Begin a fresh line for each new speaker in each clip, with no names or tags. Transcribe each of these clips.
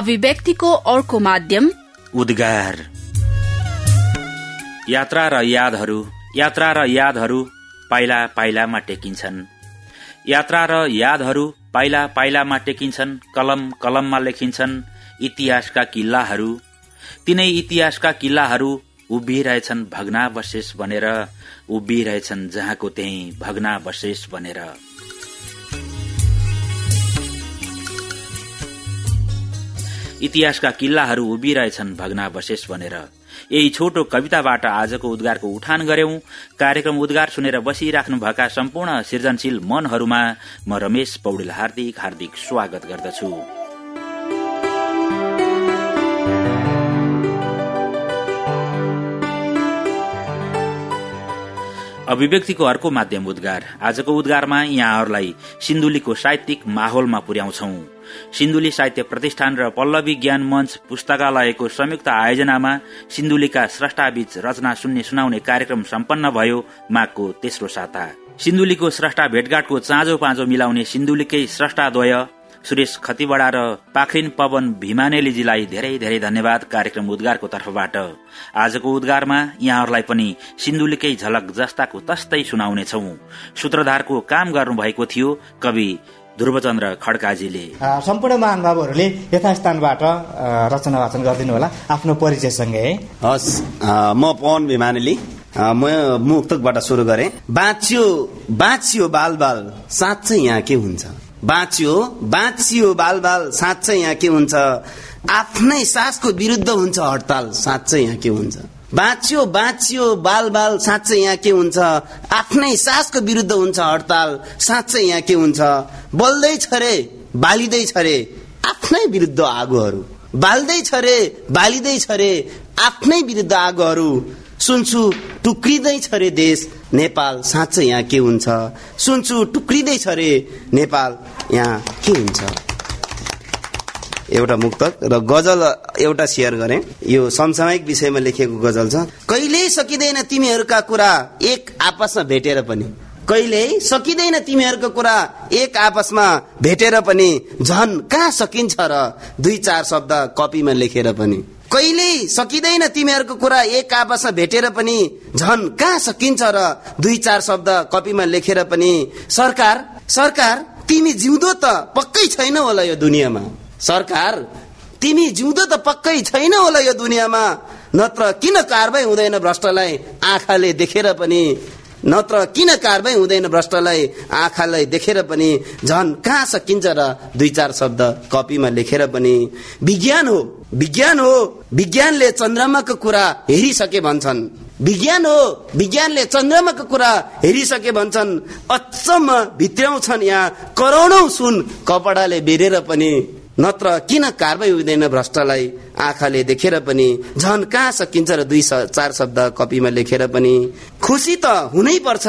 अभिव्यक्तिको अर्को माध्यम
उद्गार। यात्रा र यादहरू यात्रा र यादहरू पाइला पाइलामा टेकिन्छन्। यात्रा र यादहरू पाइला पाइलामा टेकिन्छन् कलम कलममा लेखिन्छन् इतिहासका किल्लाहरू। तिनै इतिहासका किल्लाहरू उभिरहेछन् भग्नावशेष बनेर उभिरहेछन् जहाँको त्यही भग्नावशेष बनेर। इतिहासका किल्लाहरू उभिरहेछन् भग्नावशेष बनेर यही छोटो कविताबाट आजको उद्गारको उठान गर्यौं। कार्यक्रम उद्गार सुनेर बसिराख्नुभएका सम्पूर्ण सृजनशील मनहरूमा म रमेश पौडेल हार्दिक हार्दिक स्वागत गर्दछु। अभिव्यक्तिको अर्को माध्यम उद्गार। आजको उद्गारमा यहाँहरूलाई सिन्धुलीको साहित्यिक माहौलमा पुर्याउँछौं। सिन्धुली साहित्य प्रतिष्ठान र पल्लवी ज्ञान मंच पुस्तकालयको संयुक्त आयोजनामा सिन्धुलीका स्रष्टाबीच रचना सुन्ने सुनाउने कार्यक्रम सम्पन्न भयो माघको तेस्रो साता। सिन्धुलीको स्रष्टा भेटघाटको चाँजो पाँजो मिलाउने सिन्धुलीकै स्रष्टाद्वय सुरेश खतिवड़ा र पाखरिन पवन भीमानेलीजीलाई धेरै धेरै धन्यवाद कार्यक्रम उद्गारको तर्फबाट। आजको उद्गारमा यहाँहरूलाई पनि सिन्धुलीकै झलक जस्ताको तस्तै सुनाउनेछौ। सूत्रधारको काम गर्नुभएको थियो कवि ध्रुवचन्द्र खड्काजीले
सम्पूर्ण महानुभावहरूले यथास्थानबाट रचना वाचन गरिदिनु होला आफ्नो परिचयसँगै। है
हस् म पवन भिमानेली म मुक्तकबाट सुरु गरेँ। बाँच्यो बाँच्यो बाल बाल साँच्चै यहाँ के हुन्छ? बाँच्यो बाँचियो बाल बाल साँच्चै यहाँ के हुन्छ? आफ्नै सासको विरुद्ध हुन्छ हडताल साँच्चै यहाँ के हुन्छ? बाँच्यो बाँचियो बाल बाल साँच्चै यहाँ के हुन्छ? आफ्नै सासको विरुद्ध हुन्छ हडताल साँच्चै यहाँ के हुन्छ? बल्दैछ रे बालिँदैछ रे। आफ्नै विरुद्ध आगोहरू। बाल्दैछ रे बालिँदैछ रे। आफ्नै विरुद्ध आगोहरू। सुन्छु टुक्रिँदैछ रे देश नेपाल साँच्चै यहाँ के हुन्छ? सुन्छु टुक्रिँदैछ रे नेपाल यहाँ के हुन्छ? एउटा मुक्तक र गजल एउटा सेयर गरे। यो समसामयिक विषयमा लेखिएको गजल छ। कहिल्यै सकिँदैन तिमीहरूका कुरा एक आपसमा भेटेर पनि। कहिल्यै सकिँदैन तिमीहरूको कुरा एक आपसमा भेटेर पनि झन कहाँ सकिन्छ र दुई चार शब्द कपीमा लेखेर पनि। कहिल्यै सकिँदैन तिमीहरूको कुरा एक आपसमा भेटेर पनि झन कहाँ सकिन्छ र दुई चार शब्द कपीमा लेखेर पनि सरकार सरकार तिमी जिउँदो त पक्कै छैन होला यो दुनियाँमा। सरकार तिमी जिउँदो त पक्कै छैन होला यो दुनियाँमा। नत्र किन कारवाही हुँदैन भ्रष्टलाई आँखाले देखेर पनि? नत्र किन कारवाही हुँदैन भ्रष्टलाई आँखालाई देखेर पनि? झन कहाँ सकिन्छ र दुई चार शब्द कपीमा लेखेर पनि? विज्ञान हो विज्ञान हो। विज्ञानले चन्द्रमाको कुरा हेरिसके भन्छन्। विज्ञान हो विज्ञानले चन्द्रमाको कुरा हेरिसके भन्छन्। अचम्म भित्र्याउँछन् यहाँ करोडौं सुन कपडाले बेरेर पनि। नत्र किन कारवाही हुँदैन भ्रष्टलाई आँखाले देखेर पनि? झन कहाँ सकिन्छ र दुई चार शब्द कपीमा लेखेर पनि? खुसी त हुनै पर्छ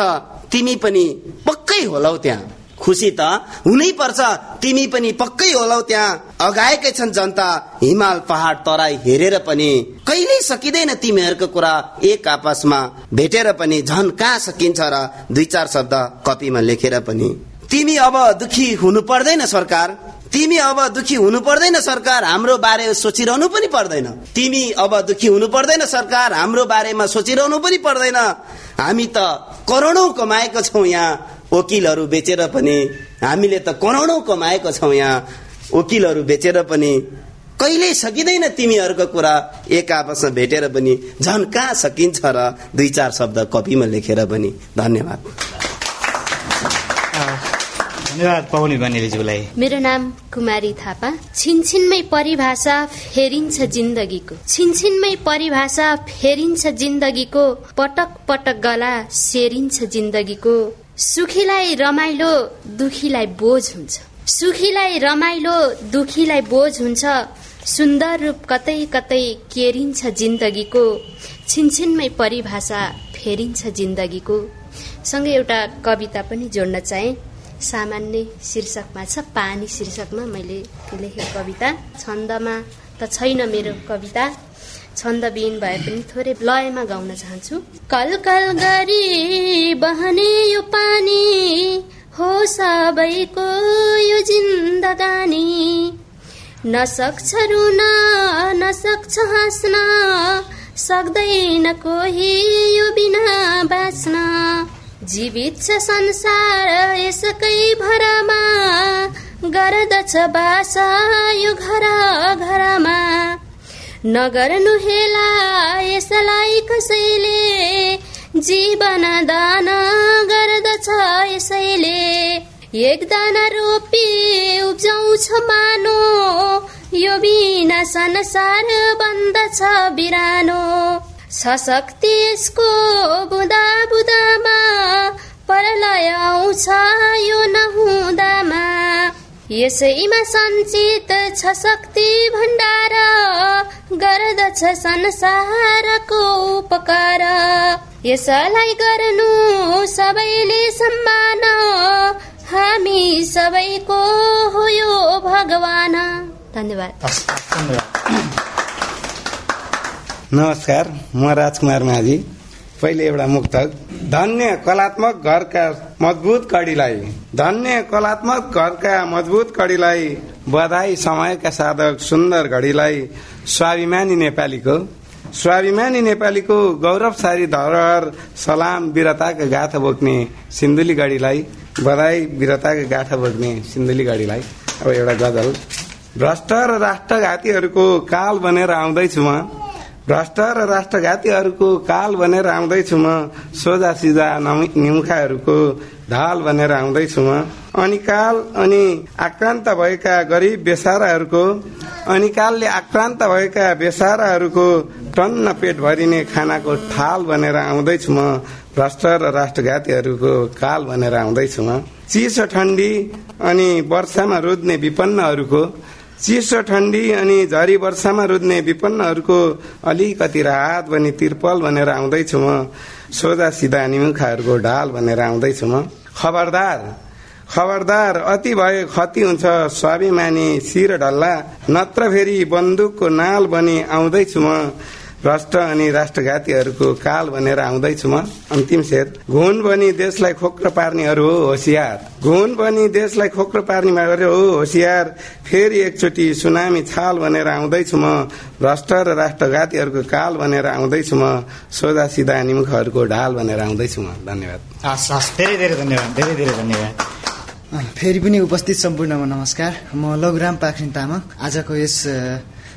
तिमी पनि पक्कै होलाउ त्यहाँ। खुसी त हुनै पर्छ तिमी पनि पक्कै होलाउ त्यहाँ। अगाएकै छन् जनता हिमाल पहाड तराई हेरेर पनि। कहिल्यै सकिँदैन तिमीहरूको कुरा एक आपसमा। भेटेर पनि झन कहाँ सकिन्छ र दुई चार शब्द कपीमा लेखेर पनि। तिमी अब दुखी हुनु पर्दैन सरकार। तिमी अब दुखी हुनु पर्दैन सरकार हाम्रो बारे सोचिरहनु पनि पर्दैन। तिमी अब दुखी हुनु पर्दैन सरकार हाम्रो बारेमा सोचिरहनु पनि पर्दैन। हामी त करोडौँ कमाएको छौँ यहाँ वकिलहरू बेचेर पनि। हामीले त करोडौँ कमाएको छौँ यहाँ वकिलहरू बेचेर पनि। कहिल्यै सकिँदैन तिमीहरूको कुरा। एक आपसमा भेटेर पनि। झन् कहाँ सकिन्छ र दुई चार शब्द कपीमा लेखेर पनि। धन्यवाद।
धन्यवाद बनेलीज्यूलाई
मेरो नाम कुमारी थापा। छिनछिनमै परिभाषा फेरिन्छ जिन्दगीको। छिनछिनमै परिभाषा फेरिन्छ जिन्दगीको। पटक पटक गला सेरिन्छ जिन्दगीको। सुखीलाई रमाइलो दुखीलाई बोझ हुन्छ। सुखीलाई रमाइलो दुखीलाई बोझ हुन्छ। सुन्दर रूप कतै कतै केरिन्छ जिन्दगीको। छिनछिनमै परिभाषा फेरिन्छ जिन्दगीको। सँगै एउटा कविता पनि जोड्न चाहे। सामान्य शीर्षकमा छ पानी शीर्षकमा मैले लेखेको कविता। छन्दमा त छैन मेरो कविता। छन्दविहीन भए पनि थोरै लयमा गाउन चाहन्छु। कल कल गरी बहने यो पानी हो सबैको यो जिन्दगानी। नसक्छ रुन नसक्छ हाँस्न सक्दैन कोही यो बिना बाँच्न। जीवित छ संसार यसकै भरमा। गर्दछ बास यो घर घरमा। नगर्नु हेला यसलाई कसैले जीवन दान गर्दछ यसैले। एक दाना रोपी उब्जाउँछ मानो यो बिना संसार बन्दछ बिरानो। सशक्ति यसको बुदा बुदामा परलय आउँछ यो नहुँदामा। यसैमा सञ्चित छ शक्ति भण्डार गर्दछ संसारको उपकार। यसलाई गर्नु सबैले सम्मान हामी सबैको हो यो भगवान। धन्यवाद।
नमस्कार म राजकुमार माझी। पहिले एउटा मुक्तक। धन्य कलात्मक घरका मजबुत कडीलाई। धन्य कलात्मक घरका मजबुत कडीलाई। बधाई समयका साधक सुन्दर घडीलाई। स्वाभिमानी नेपालीको। स्वाभिमानी नेपालीको गौरवशाली धरोहर सलाम वीरताका गाथा बोक्ने सिन्धुली गाडीलाई बधाई वीरताका गाथा बोक्ने सिन्धुली गाडीलाई अब एउटा गजल। भ्रष्ट र राष्ट्रघातीहरूको काल बनेर आउँदैछु म। भ्रष्ट र राष्ट्रघातीहरूको काल बनेर आउँदैछु म सोझा नमि- निमुखाहरूको ढाल बनेर आउँदैछु म। अनि काल अनि आक्रान्त भएका गरिब बेसाराहरूको अनि कालले आक्रान्त भएका बेसाराहरूको टन्न पेट भरिने खानाको थाल बनेर आउँदैछु म। भ्रष्ट र राष्ट्रघातीहरूको काल बनेर आउँदैछु म। चिसो ठण्डी अनि वर्षामा रुद्ने विपन्नहरूको चिसो ठण्डी अनि झरी वर्षामा रुद्ने विपन्नहरूको अलिकति राहत बनी तिर्पल भनेर आउँदैछु म। सोझा सिधा निमुखाहरूको ढाल भनेर आउँदैछु म। खबरदार खबरदार अति भए खति हुन्छ स्वाभिमानी शिर ढल्ला नत्र फेरि बन्दुकको नाल बनी आउँदैछु म। भ्रष्ट अनि राष्ट्रघातीहरूको काल भनेर आउँदैछु म। अन्तिम शेर। घुन बनी देशलाई खोक्रो पार्नेहरू हो होसियार। घुन बनी देशलाई खोक्रो पार्नेहरू हो होसियार। फेरि एकचोटि सुनामी छाल भनेर आउँदैछु म। भ्रष्ट र राष्ट्रघातीहरूको काल भनेर आउँदैछु म। सोझा सिधा निमुखहरूको ढाल भनेर आउँदैछु म। धन्यवाद।
धेरै धेरै धन्यवाद। धेरै धेरै धन्यवाद।
फेरि पनि उपस्थित सम्पूर्णमा नमस्कार। म लघुराम पाखरिन तामाङ। आजको यस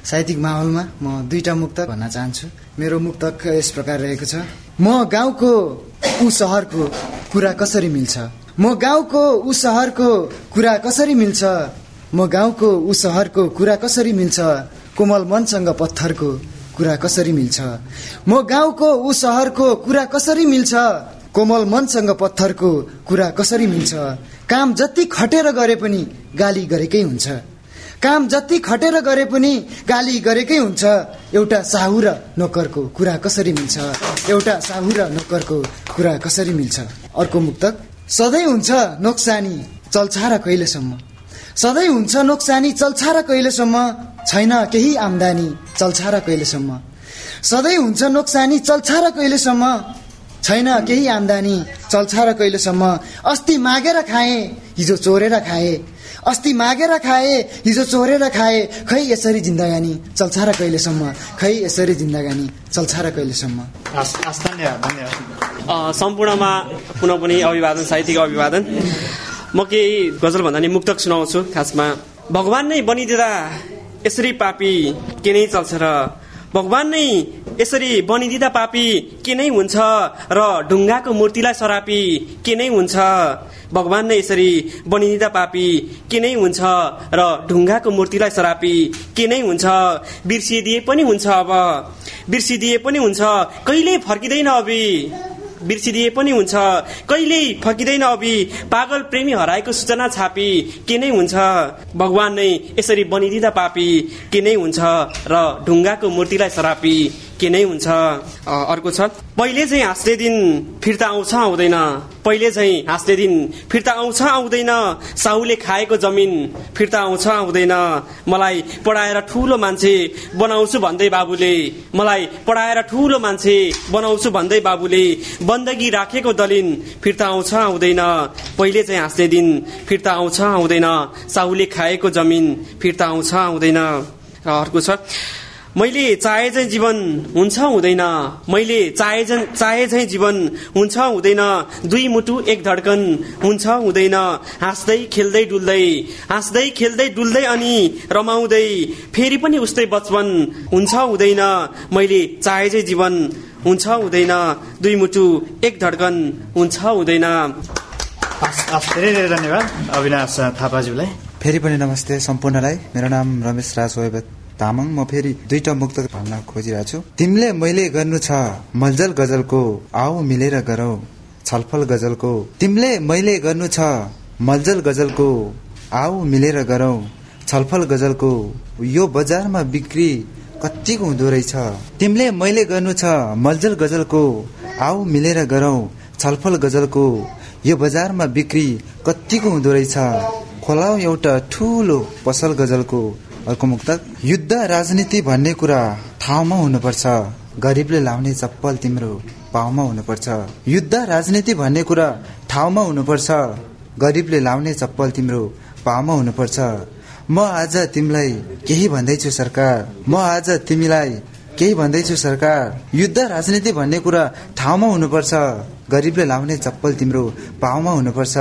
साहित्यिक माहौलमा म दुईटा मुक्तक भन्न चाहन्छु। मेरो मुक्तक यस प्रकार रहेको छ। म गाउँको ऊ सहरको कुरा कसरी मिल्छ? म गाउँको ऊ सहरको कुरा कसरी मिल्छ? म गाउँको ऊ सहरको कुरा कसरी मिल्छ? कोमल मनसँग पत्थरको कुरा कसरी मिल्छ? म गाउँको ऊ सहरको कुरा कसरी मिल्छ? कोमल मनसँग पत्थरको कुरा कसरी मिल्छ? काम जति खटेर गरे पनि गाली गरेकै हुन्छ। काम जति खटेर गरे पनि गाली गरेकै हुन्छ। एउटा साहु र नोकरको कुरा कसरी मिल्छ? एउटा साहु र नोकरको कुरा कसरी मिल्छ? अर्को मुक्तक सधैँ हुन्छ नोक्सानी चल्छ र कहिलेसम्म? सधैँ हुन्छ नोक्सानी चल्छ र कहिलेसम्म? छैन केही आम्दानी चल्छ र कहिलेसम्म? सधैँ हुन्छ नोक्सानी चल्छ र कहिलेसम्म? छैन केही आम्दानी चल्छ र कहिलेसम्म? अस्ति मागेर खाए हिजो चोरेर खाए अस्ति मागेर खाए हिजो चोरेर खाए खै यसरी जिन्दगानी चल्छ र कहिलेसम्म? खै यसरी जिन्दगानी चल्छ र कहिलेसम्म?
सम्पूर्णमा पुनः पनि अभिवादन साहित्यिक अभिवादन। म केही गजल भन्दा नि मुक्तक सुनाउँछु खासमा। भगवान नै बनिदिँदा यसरी पापी के नै चल्छ र भगवान नै यसरी बनिदिँदा पापी के नै हुन्छ? र ढुङ्गाको मूर्तिलाई सरापी के नै हुन्छ? भगवान नै यसरी बनिदिँदा पापी के नै हुन्छ? र ढुङ्गाको मूर्तिलाई सरापी के नै हुन्छ? बिर्सिदिए पनि हुन्छ अब। बिर्सिदिए पनि हुन्छ। कहिल्यै फर्किँदैन अबि बिर्सिदिए पनि हुन्छ। कहिल्यै फर्किँदैन अबि पागल प्रेमी हराएको सूचना छापी के नै हुन्छ? भगवान नै यसरी बनिदिँदा पापी के नै हुन्छ? र ढुङ्गाको मूर्तिलाई सरापी। के नै हुन्छ अर्को छ पहिले चाहिँ हाँस्ने दिन फिर्ता आउँछ आउँदैन पहिले चाहिँ हाँस्ने दिन फिर्ता आउँछ आउँदैन साहुले खाएको जमिन फिर्ता आउँछ आउँदैन मलाई पढाएर ठुलो मान्छे बनाउँछु भन्दै बाबुले मलाई पढाएर ठुलो मान्छे बनाउँछु भन्दै बाबुले बन्दगी राखेको दलिन फिर्ता आउँछ आउँदैन पहिले चाहिँ हाँस्ने दिन फिर्ता आउँछ आउँदैन साहुले खाएको जमिन फिर्ता आउँछ आउँदैन। र अर्को छ मैले चाहे चाहिँ जीवन हुन्छ हुँदैन। मैले चाहे चाहिँ चाहे चाहिँ जीवन हुन्छ हुँदैन। दुई मुटु एक धड्कन हुन्छ हुँदैन। हाँस्दै खेल्दै डुल्दै। हाँस्दै खेल्दै डुल्दै अनि रमाउँदै। फेरि पनि उस्तै बचपन हुन्छ हुँदैन। मैले चाहे चाहिँ जीवन हुन्छ हुँदैन। दुई मुटु एक धड्कन हुन्छ हुँदैन।
धेरै धेरै धन्यवाद अविनाश थापाज्यूलाई।
फेरि पनि नमस्ते सम्पूर्णलाई। मेरो नाम रमेश राज तामाङ म फेरि दुईटा मुक्त भन्न खोजिरहेको छु तिमीले मैले गर्नु छ मलजल गजलको आऊ मिलेर गरौ छलफल गजलको। तिमीले मैले गर्नु छ मलजल गजलको आऊ मिलेर गरौ छलफल गजलको। यो बजारमा बिक्री कतिको हुँदो रहेछ? तिमीले मैले गर्नु छ मलजल गजलको आऊ मिलेर गरौ छलफल गजलको। यो बजारमा बिक्री कतिको हुँदो रहेछ? खोलाउ एउटा ठुलो पसल गजलको। अर्को मुक्तक युद्ध राजनीति भन्ने कुरा ठाउँमा हुनुपर्छ। गरिबले लाउने चप्पल तिम्रो पाउमा हुनुपर्छ। युद्ध राजनीति भन्ने कुरा ठाउँमा हुनुपर्छ। गरिबले लाउने चप्पल तिम्रो पाउमा हुनुपर्छ। म आज तिमीलाई केही भन्दैछु सरकार। म आज तिमीलाई केही भन्दैछु सरकार। युद्ध राजनीति भन्ने कुरा ठाउँमा हुनुपर्छ। गरिबले लाउने चप्पल तिम्रो पाउमा हुनुपर्छ।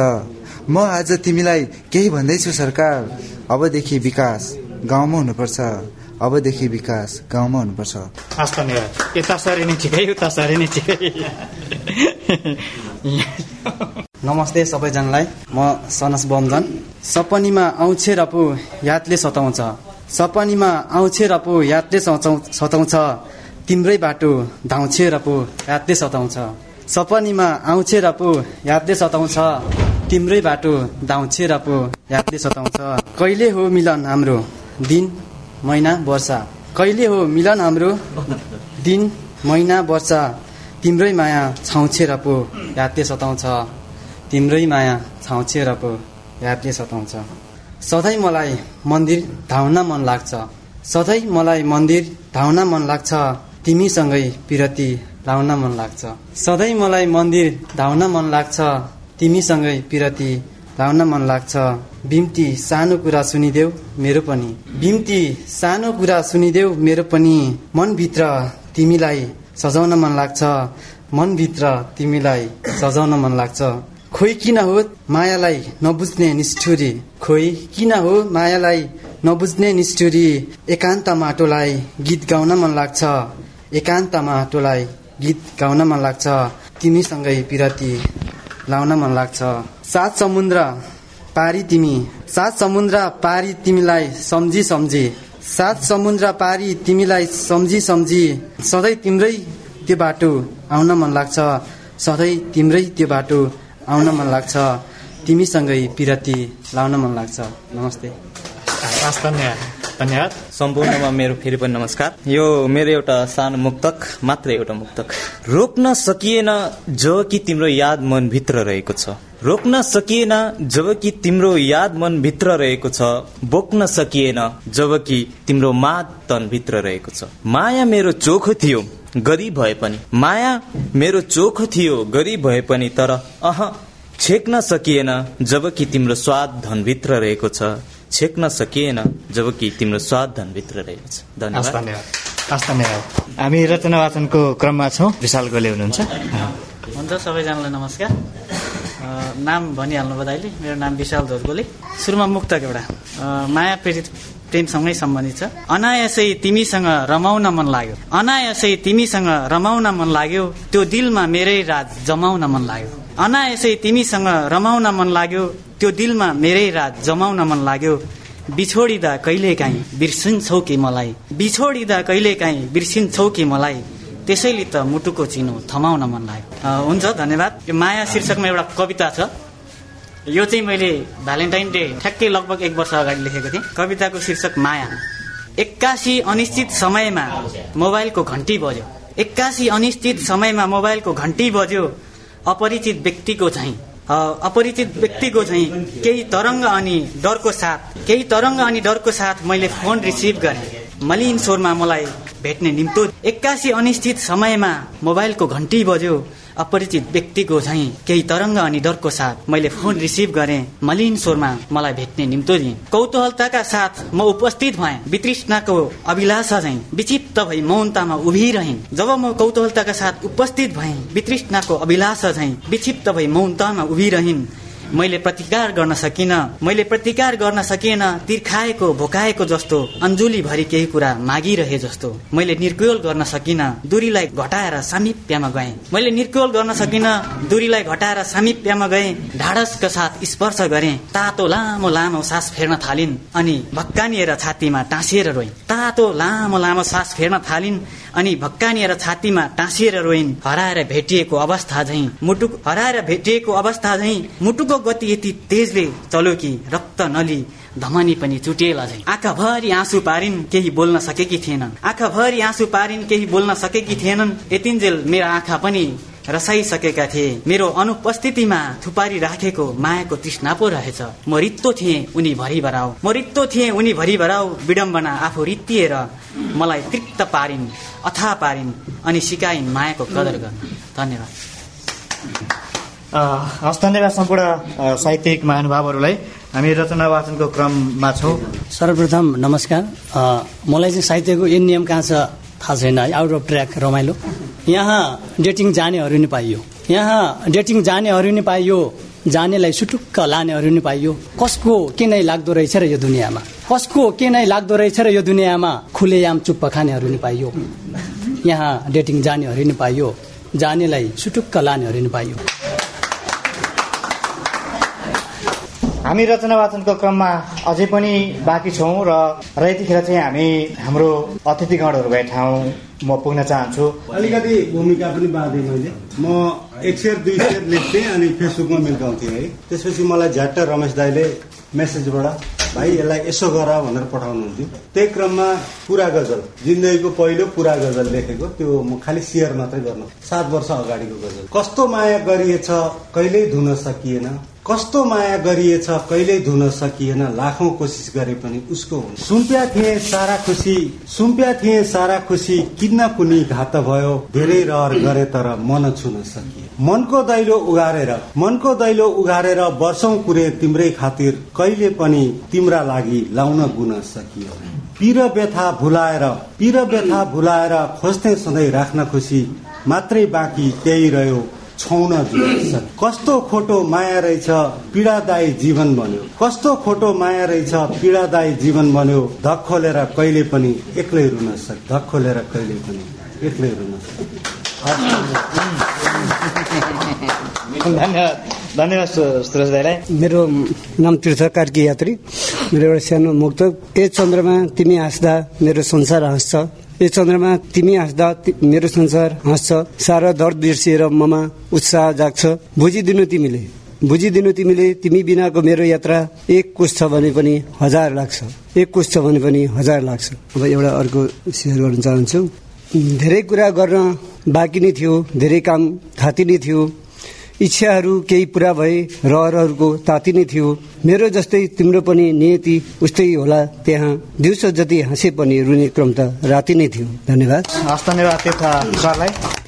म आज तिमीलाई केही भन्दैछु सरकार। अबदेखि विकास। गाउँमा हुनुपर्छ। अबदेखि विकास गाउँमा हुनुपर्छ।
हस् धन्यवाद यता सरी नै ठिकै उता सरी नै ठिकै।
नमस्ते सबैजनालाई। म सनस बमजन सपनीमा आउँछे र पो यादले सताउँछ। सपनीमा आउँछे र पो यादले सताउँछ। तिम्रै बाटो धाउँछे र पो यादले सताउँछ। सपनीमा आउँछे र पो यादले सताउँछ। तिम्रै बाटो धाउँछे र पो यादले सताउँछ। कहिले हो मिलन हाम्रो? दिन महिना वर्ष। कहिले हो मिलन हाम्रो? दिन महिना वर्ष। तिम्रै माया छाउँछे पो यादले सताउँछ। तिम्रै माया छाउँछे पो यादले सताउँछ। सधैँ मलाई मन्दिर धाउन मन लाग्छ। सधैँ मलाई मन्दिर धाउन मन लाग्छ। तिमीसँगै पिरती लाउन मन लाग्छ। सधैँ मलाई मन्दिर धाउन मन लाग्छ। तिमीसँगै पिरती लाउन मन लाग्छ। बिम्ती सानो कुरा सुनिदेऊ मेरो पनि। बिम्ती सानो कुरा सुनिदेऊ मेरो पनि। मनभित्र तिमीलाई सजाउन मन लाग्छ। मनभित्र तिमीलाई सजाउन मन लाग्छ। खोइ किन हो मायालाई नबुझ्ने निष्ठुरी? खोइ किन हो मायालाई नबुझ्ने निष्ठुरी? एकान्त माटोलाई गीत गाउन मन लाग्छ। एकान्त माटोलाई गीत गाउन मन लाग्छ। तिमीसँगै पिरती लाउन मन लाग्छ। सात समुद्र पारी तिमी। सात समुद्र पारी तिमीलाई सम्झी सम्झी। सात समुद्र पारी तिमीलाई सम्झी सम्झी। सधैँ तिम्रै त्यो बाटो आउन मन लाग्छ। सधैँ तिम्रै त्यो बाटो आउन मन लाग्छ। तिमीसँगै पिरती लाउन मन लाग्छ। नमस्ते।
धन्यवाद।
सम्पूर्णमा मेरो फेरि पनि नमस्कार। यो मेरो एउटा सानो मुक्तक मात्र एउटा मुक्तक। रोक्न सकिएन जब कि तिम्रो याद मनभित्र रहेको छ। रोक्न सकिएन जब कि तिम्रो याद मनभित्र रहेको छ। बोक्न सकिएन जब कि तिम्रो माद तनभित्र रहेको छ। माया मेरो चोखो थियो गरिब भए पनि। माया मेरो चोखो थियो गरिब भए पनि। तर अह छेक्न सकिएन जब कि तिम्रो स्वाद धनभित्र रहेको छ। छेक्न सकिएन जब कि तिम्रो स्वाद धनभित्र रहेको छ
हस्
धन्यवाद।
धन्यवाद हस् धन्यवाद। हामी रचना वाचनको क्रममा छौँ। विशाल गोले हुनुहुन्छ।
हुन्छ सबैजनालाई नमस्कार। नाम भनिहाल्नु भयो दाइले। मेरो नाम विशाल धोरगोले सुरुमा मुक्तक एउटा। माया पीडित प्रेमसँगै सम्बन्धित छ। अनायासै तिमीसँग रमाउन मन लाग्यो। अनायासै तिमीसँग रमाउन मन लाग्यो। त्यो दिलमा मेरै राज जमाउन मन लाग्यो। अनायासै तिमीसँग रमाउन मन लाग्यो। त्यो दिलमा मेरै राज जमाउन मन लाग्यो। बिछोडिँदा कहिलेकाहीँ बिर्सिन्छौ कि मलाई? बिछोडिँदा कहिलेकाहीँ बिर्सिन्छौ कि मलाई? त्यसैले त मुटुको चिनो थमाउन मन लाग्यो। हुन्छ धन्यवाद। यो माया शीर्षकमा एउटा कविता छ। यो चाहिँ मैले भ्यालेन्टाइन डे ठ्याक्कै लगभग एक वर्ष अगाडि लेखेको थिएँ। कविताको शीर्षक माया। एक्कासी अनिश्चित समयमा मोबाइलको घन्टी बज्यो। एक्कासी अनिश्चित समयमा मोबाइलको घन्टी बज्यो। अपरिचित व्यक्तिको अ, अपरिचित व्यक्तिको झैँ केही तरङ्ग अनि डरको साथ केही तरङ्ग अनि डरको साथ मैले फोन रिसिभ गरेँ। मलिन स्वरमा मलाई भेट्ने निम्तो एक्कासी अनिश्चित समयमा मोबाइलको घन्टी बज्यो। अपरिचित व्यक्तिको झैँ केही तरङ्ग अनि डरको साथ मैले फोन रिसिभ गरेँ। मलिन स्वरमा मलाई भेट्ने निम्तो दिएँ कौतूहलताका साथ म उपस्थित भएँ। वितृष्णाको अभिलाषा झैँ विचित्त भई मौनतामा उभिरहेँ जब म कौतूहलताका साथ उपस्थित भएँ वितृष्णाको अभिलाषा झैँ विक्षिप्त भई मौनतामा उभिरहन्। मैले प्रतिकार गर्न सकिन। मैले प्रतिकार गर्न सकिएन तिर्खाएको भोकाएको जस्तो अञ्जुली भरि केही कुरा मागिरहे जस्तो। मैले निर्कोल गर्न सकिन दूरीलाई घटाएर सामिप्यमा गएँ। मैले निर्कोल गर्न सकिन दूरीलाई घटाएर सामिप्यमा गएँ ढाडसका साथ स्पर्श गरेँ। तातो लामो लामो सास फेर्न थालिन् अनि भक्कानिएर छातीमा टाँसिएर रोइन् तातो लामो लामो सास फेर्न थालिन् अनि भक्कानिएर छातीमा टाँसिएर रोइन्। हराएर भेटिएको अवस्था झैँ मुटु हराएर भेटिएको अवस्था झैँ मुटुको गति यति तेजले चल्यो कि रक्त नली धमनी पनि चुटिएला झैँ। आँखाभरि आँसु पारिन् केही बोल्न सकेकी थिएनन्। आँखाभरि आँसु पारिन् केही बोल्न सकेकी थिएनन्। यतिन्जेल मेरो आँखा पनि रसाइसकेका थिए। मेरो अनुपस्थितिमा थुपारी राखेको मायाको तृष्णा पो रहेछ। म रित्तो थिएँ उनी भरि भराउ। म रित्तो थिएँ उनी भरि भराउ विडम्बना आफू रित्तिएर मलाई तृप्त पारिन् अथा पारिन् अनि सिकाइन् मायाको कदर गर्न। धन्यवाद।
अ, हस् धन्यवाद सम्पूर्ण साहित्यिक महानुभावहरूलाई। हामी रचना वाचनको क्रममा छौँ।
सर्वप्रथम नमस्कार। अ, मलाई चाहिँ साहित्यको यो नियम कहाँ छ? थाहा छैन आउट अफ ट्र्याक रमाइलो। यहाँ डेटिङ जानेहरू नि पाइयो। यहाँ डेटिङ जानेहरू नि पाइयो जानेलाई सुटुक्क लानेहरू नि पाइयो। कसको के नै लाग्दो रहेछ र यो दुनियाँमा? कसको के नै लाग्दो रहेछ र यो दुनियाँमा? खुलेआम चुप्प खानेहरू नि पाइयो। यहाँ डेटिङ जानेहरू नि पाइयो जानेलाई सुटुक्क लानेहरू नि पाइयो।
हामी रचना वाचनको क्रममा अझै पनि बाँकी छौँ र र यतिखेर चाहिँ हामी हाम्रो अतिथिगणहरू भए ठाउँ म पुग्न चाहन्छु।
अलिकति भूमिका पनि बाँधेँ मैले। म एक सेयर दुई सेयर लेख्थेँ अनि फेसबुकमा मिल्काउँथेँ है। त्यसपछि मलाई झ्याट्ट रमेश दाईले मेसेजबाट भाइ यसलाई यसो गर भनेर पठाउनुहुन्थ्यो। त्यही क्रममा पुरा गजल जिन्दगीको पहिलो पुरा गजल लेखेको त्यो म खालि सेयर मात्रै गर्नु सात वर्ष अगाडिको गजल। कस्तो माया गरिएछ कहिल्यै धुन सकिएन। कस्तो माया गरिएछ कहिल्यै धुन सकिएन लाखौं कोसिस गरे पनि उसको हुन। सुम्प्या थिए सारा खुसी। सुम्प्या थिए सारा खुसी। किन्न कुनी घात भयो। धेरै रहर गरे तर मन छुन सकिए। मनको दैलो उगारेर मनको दैलो उगारेर वर्षौं कुरे तिम्रै खातिर कहिले पनि तिम्रा लागि लाउन गुन सकियो पीर व्यथा भुलाएर पीर व्यथा भुलाएर खोज्थे सधैँ राख्न खुसी। मात्रै बाँकी त्यही रह्यो। छौन जुन कस्तो खोटो माया रहेछ पीडादायी जीवन बन्यो। कस्तो खोटो माया रहेछ पीडादायी जीवन बन्यो। धक खोलेर कहिले पनि एक्लै रुन सक धक खोलेर कहिले पनि एक्लै रुन सक।
धन्यवाद। धन्यवाद सु- सुरज दाईलाई
मेरो नाम तीर्थ कार्की यात्री। मेरो एउटा सानो मुक्त। ए चन्द्रमा तिमी हाँस्दा मेरो संसार हाँस्छ ए चन्द्रमा तिमी हाँस्दा मेरो संसार हाँस्छ। सारा दर्द बिर्सिएर ममा उत्साह जाग्छ। बुझिदिनु तिमीले। बुझिदिनु तिमीले तिमी बिनाको मेरो यात्रा एक कुश छ भने पनि हजार लाग्छ। एक कुश छ भने पनि हजार लाग्छ। अब एउटा अर्को सेयर गर्न चाहन्छु। धेरै कुरा गर्न बाँकी नै थियो धेरै काम थाती नै थियो। इच्छाहरू केही पुरा भए रहरहरूको ताती नै थियो। मेरो जस्तै तिम्रो पनि नियति उस्तै होला त्यहाँ दिउँसो जति हाँसे पनि रुने क्रम त राति नै थियो। धन्यवाद।
धन्यवाद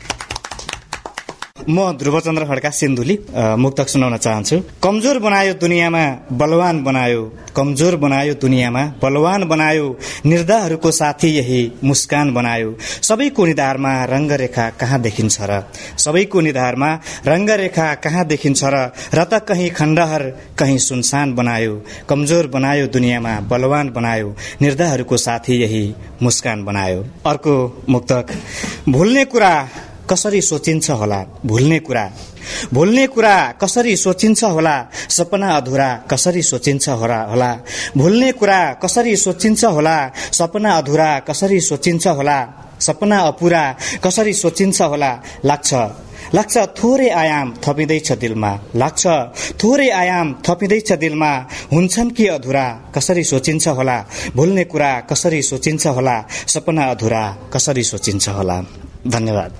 म ध्रुवचन्द्र खड्का सिन्धुली मुक्तक सुनाउन चाहन्छु। कमजोर बनायो दुनियाँमा बलवान बनायो। कमजोर बनायो दुनियाँमा बलवान बनायो। निर्धाहरूको साथी यही मुस्कान बनायो। सबैको निधारमा रङ्गरेखा कहाँ देखिन्छ र? सबैको निधारमा रङ्गरेखा कहाँ देखिन्छ र? र त कहीँ खण्डहर कहीँ सुनसान बनायो। कमजोर बनायो दुनियाँमा बलवान बनायो। निर्धाहरूको साथी यही मुस्कान बनायो। अर्को मुक्तक। भुल्ने कुरा कसरी सोचिन्छ होला? भुल्ने कुरा। भुल्ने कुरा कसरी सोचिन्छ होला? सपना अधुरा कसरी सोचिन्छ होला? होला। भुल्ने कुरा कसरी सोचिन्छ होला? सपना अधुरा कसरी सोचिन्छ होला? सपना अपुरा कसरी सोचिन्छ होला? लाग्छ। लाग्छ थोरै आयाम थपिँदैछ दिलमा। लाग्छ थोरै आयाम थपिँदैछ दिलमा। हुन्छन् कि अधुरा? कसरी सोचिन्छ होला? भुल्ने कुरा कसरी सोचिन्छ होला? सपना अधुरा कसरी सोचिन्छ होला? धन्यवाद।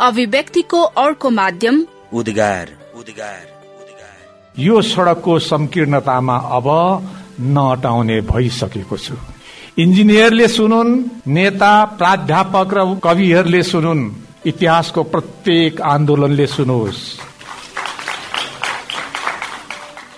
अभिव्यक्तिको अर्को माध्यम
उद्गार। उद्गार
यो सड़कको संकीर्णतामा अब नअटाउने भइसकेको छु। इन्जिनियरले सुनुन् नेता प्राध्यापक र कविहरूले सुनुन्। इतिहासको प्रत्येक आन्दोलनले सुनोस्।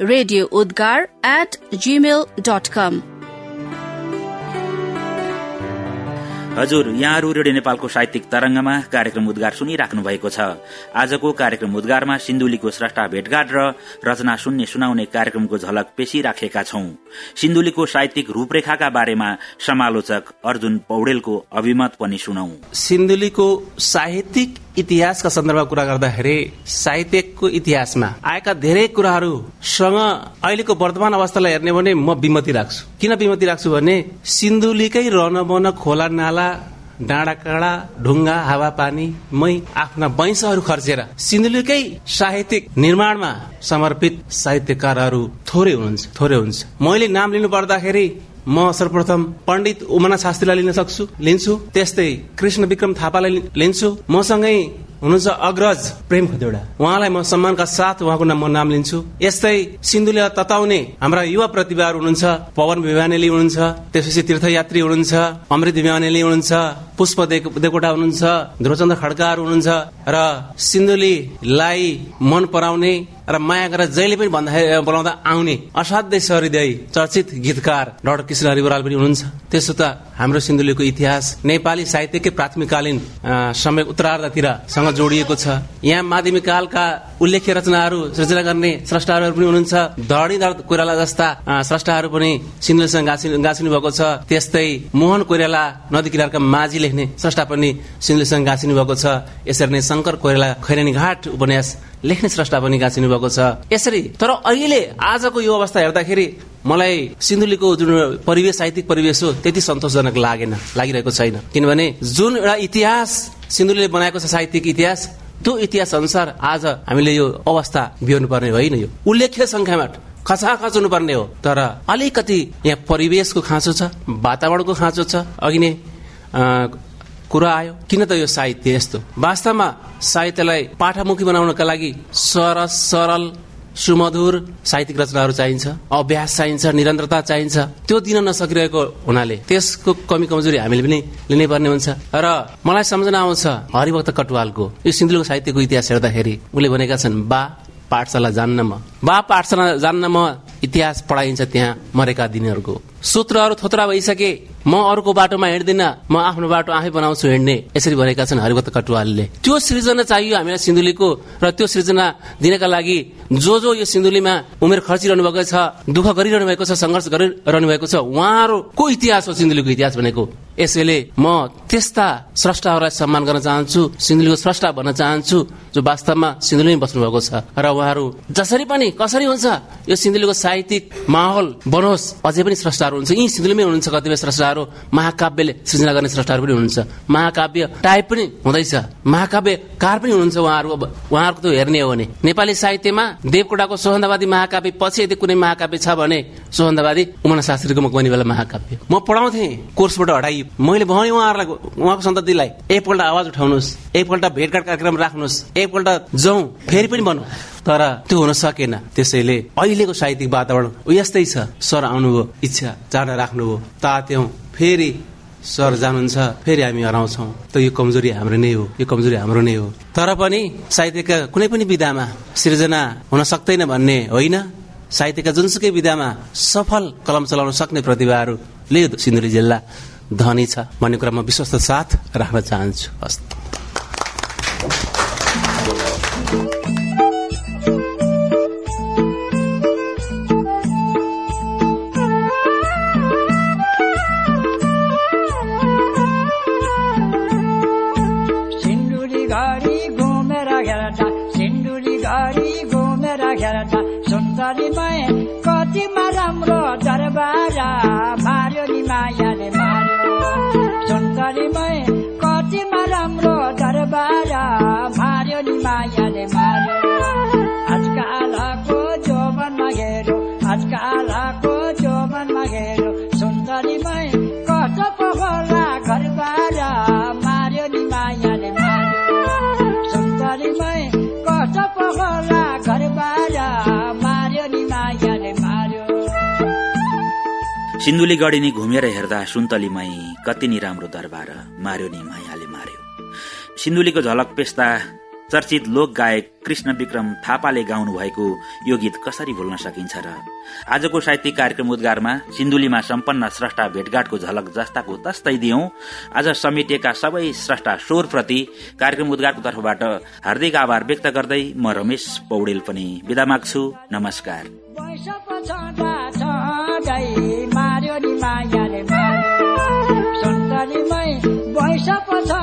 radio Udgar at Gmail dot com
हजुर यहाँहरू रेडियो नेपालको साहित्यिक तरंगमा कार्यक्रम उद्गार सुनिराख्नु भएको छ। आजको कार्यक्रम उद्गारमा सिन्धुलीको स्रष्टा भेटघाट र रचना सुन्ने सुनाउने कार्यक्रमको झलक पेशी राखेका छौं। सिन्धुलीको साहित्यिक रूपरेखाका बारेमा समालोचक अर्जुन पौडेलको अभिमत पनि सुनौ।
सिन्धुलीको साहित्यिक इतिहासका सन्दर्भमा कुरा गर्दाखेरि साहित्यको इतिहासमा आएका धेरै कुराहरूसँग अहिलेको वर्तमान अवस्थालाई हेर्ने भने म विमति राख्छु। किन विमति राख्छु भने सिन्धुलीकै रन बन खोला नाला डाँडा काँडा ढुङ्गा हावापानी मै आफ्ना वंशहरू खर्चेर सिन्धुलीकै साहित्यिक निर्माणमा समर्पित साहित्यकारहरू थोरै हुनुहुन्छ थोरै हुन्छ मैले नाम लिनु पर्दाखेरि म सर्वप्रथम पण्डित उमना शास्त्रीलाई लिन सक्छु लिन्छु। त्यस्तै कृष्ण विक्रम थापालाई लिन्छु। मसँगै हुनुहुन्छ अग्रज प्रेम खदेौडा उहाँलाई म सम्मानका साथ उहाँको नाम म नाम लिन्छु। यस्तै सिन्धुले तताउने हाम्रा युवा प्रतिभाहरू हुनुहुन्छ। पवन भिवानेली हुनुहुन्छ त्यसपछि तीर्थयात्री हुनुहुन्छ अमृत भिवानेली हुनुहुन्छ पुष्प देवकोटा हुनुहुन्छ ध्रुवचन्द्र खड्काहरू हुनुहुन्छ र सिन्धुलीलाई मन पराउने र माया गरेर जहिले पनि भन्दाखेरि बोलाउँदा आउने असाध्यै सहृदय चर्चित गीतकार डाक्टर कृष्ण हरिबराल पनि हुनुहुन्छ। त्यसो त हाम्रो सिन्धुलीको इतिहास नेपाली साहित्यकै प्राथमिककालीन समय उत्तरार्धतिर सँग जोडिएको छ। यहाँ माध्यमिक कालका उल्लेख्य रचनाहरू सृजना गर्ने स्रष्टाहरू पनि हुनुहुन्छ। धरणीधर कोइराला जस्ता स्रष्टाहरू पनि सिन्धुलीसँग गाँसिनु भएको छ। त्यस्तै मोहन कोइराला नदी किनारका माझी लेख्ने स्रष्टा पनि सिन्धुलीसँग गाँसिनु भएको छ। यसरी नै शङ्कर कोइराला खैरानी घाट उपन्यास लेख्ने स्रष्टा पनि गाँसिनु भएको छ? यसरी तर अहिले आजको यो अवस्था हेर्दाखेरि मलाई सिन्धुलीको जुन परिवेश साहित्यिक परिवेश हो त्यति सन्तोषजनक लागेन लागिरहेको छैन। किनभने जुन एउटा इतिहास सिन्धुलीले बनाएको छ साहित्यिक इतिहास त्यो इतिहास अनुसार आज हामीले यो अवस्था बिहोर्नु पर्ने होइन यो। उल्लेख्य संख्यामा खचाखच हुनुपर्ने हो तर अलिकति यहाँ परिवेशको खाँचो छ वातावरणको खाँचो छ। अघि नै कुरा आयो। किन त यो साहित्य यस्तो? वास्तवमा साहित्यलाई पाठामुखी बनाउनका लागि सरस सरल सुमधुर साहित्यिक रचनाहरू चाहिन्छ अभ्यास चाहिन्छ निरन्तरता चाहिन्छ। त्यो दिन नसकिरहेको हुनाले त्यसको कमी कमजोरी हामीले पनि लिनै पर्ने हुन्छ। र मलाई सम्झना आउँछ हरिभक्त कटुवालको यो सिन्धुलीको साहित्यको इतिहास हेर्दाखेरि उसले भनेका छन् बा पाठशाला जान्न म। बा पाठशाला जान्न म इतिहास पढाइन्छ त्यहाँ मरेका दिनहरूको। सूत्रहरू थोत्रा भइसके म अरूको बाटोमा हिँड्दिन म आफ्नो बाटो आफै बनाउँछु हिँड्ने यसरी भनेका छन् हरिभक्त कटुवालले। त्यो सृजना चाहियो हामीलाई सिन्धुलीको र त्यो सृजना दिनका लागि जो जो यो सिन्धुलीमा उमेर खर्चिरहनु भएको छ दुःख गरिरहनु भएको छ सङ्घर्ष गरिरहनु भएको छ उहाँहरूको इतिहास हो सिन्धुलीको इतिहास भनेको। यसैले म त्यस्ता स्रष्टाहरूलाई सम्मान गर्न चाहन्छु सिन्धुलीको स्रष्टा भन्न चाहन्छु जो वास्तवमा सिन्धुलीमै बस्नु भएको छ। र उहाँहरू जसरी पनि कसरी हुन्छ? यो सिन्धुलीको साहित्यिक माहौल बनोस्। अझै पनि स्रष्टाहरू हुन्छ यी सिन्धुलीमै हुनुहुन्छ कतिपय स्रष्टाहरू। महाकाव्यले सृजना गर्ने स्रष्टाहरू पनि हुनुहुन्छ। महाकाव्य टाइप पनि हुँदैछ। महाकाव्य कार पनि हुनुहुन्छ उहाँहरू। उहाँहरूको त्यो हेर्ने हो भने। नेपाली साहित्यमा देवकोटाको सोहन्दावादी महाकाव्य पछि यदि कुनै महाकाव्य छ भने सोहन्दावादी उमन शास्त्रीको मकवानी बेला महाकाव्य। म पढाउँथेँ कोर्सबाट हटाइ। मैले भने उहाँहरूलाई उहाँको सन्ततिलाई एकपल्ट आवाज उठाउनुहोस्। एकपल्ट भेटघाट कार्यक्रम राख्नुहोस्। एकपल्ट जाउँ। फेरि पनि बनौँ तर त्यो हुन सकेन। त्यसैले अहिलेको साहित्यिक वातावरण यस्तै छ। सर आउनुभयो इच्छा जान राख्नुभयो। तात्यौं फेरि सर जानुहुन्छ फेरि हामी हराउँछौँ। त यो कमजोरी हाम्रो नै हो यो कमजोरी हाम्रो नै हो। तर पनि साहित्यका कुनै पनि विधामा सृजना हुन सक्दैन भन्ने होइन। साहित्यका जुनसुकै विधामा सफल कलम चलाउन सक्ने प्रतिभाहरूले सिन्धुली जिल्ला धनी छ। भन्ने कुरा म विश्वस्त साथ राख्न चाहन्छु। हस्
Everybody buy it. सिन्धुली
गढी घुमेर हेर्दा सुन्तलीमै कति नि राम्रो दरबार मार्यो नि मायाले मार्यो। सिन्धुलीको झलक पेस्ता चर्चित लोक गायक कृष्ण विक्रम थापाले गाउनु भएको यो गीत कसरी भुल्न सकिन्छ र आजको साहित्यिक कार्यक्रम उद्गारमा सिन्धुलीमा सम्पन्न स्रष्टा भेटघाटको झलक जस्ताको तस्तै दियौं। आज समेटिएका सबै स्रष्टा स्वरप्रति कार्यक्रम उद्गारको तर्फबाट हार्दिक आभार व्यक्त गर्दै म रमेश पौडेल पनि विदा माग्छु। नमस्कार।
I Son tan y may, voy a pasar.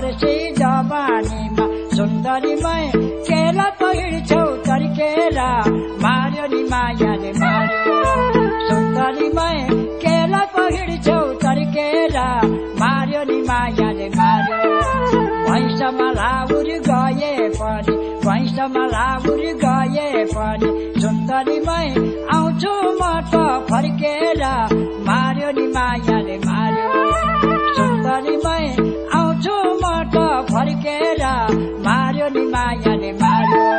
भर्सी जवानीमा सुन्दरीमै केला पहिर्छौ तर्केला मार्यो नि मायाले मार्यो सुन्दरीमै केला पहिर्छौ तर्केला मार्यो नि मायाले मार्यो भैँसमा लाउर गए पनि भैँसमा लाउर गए पनि सुन्दरीमै आउँछु म त फर्केर मार्यो नि मायाले मार्यो सुन्दरीमै म फर्केर मार्यो नि मायाले मार्यो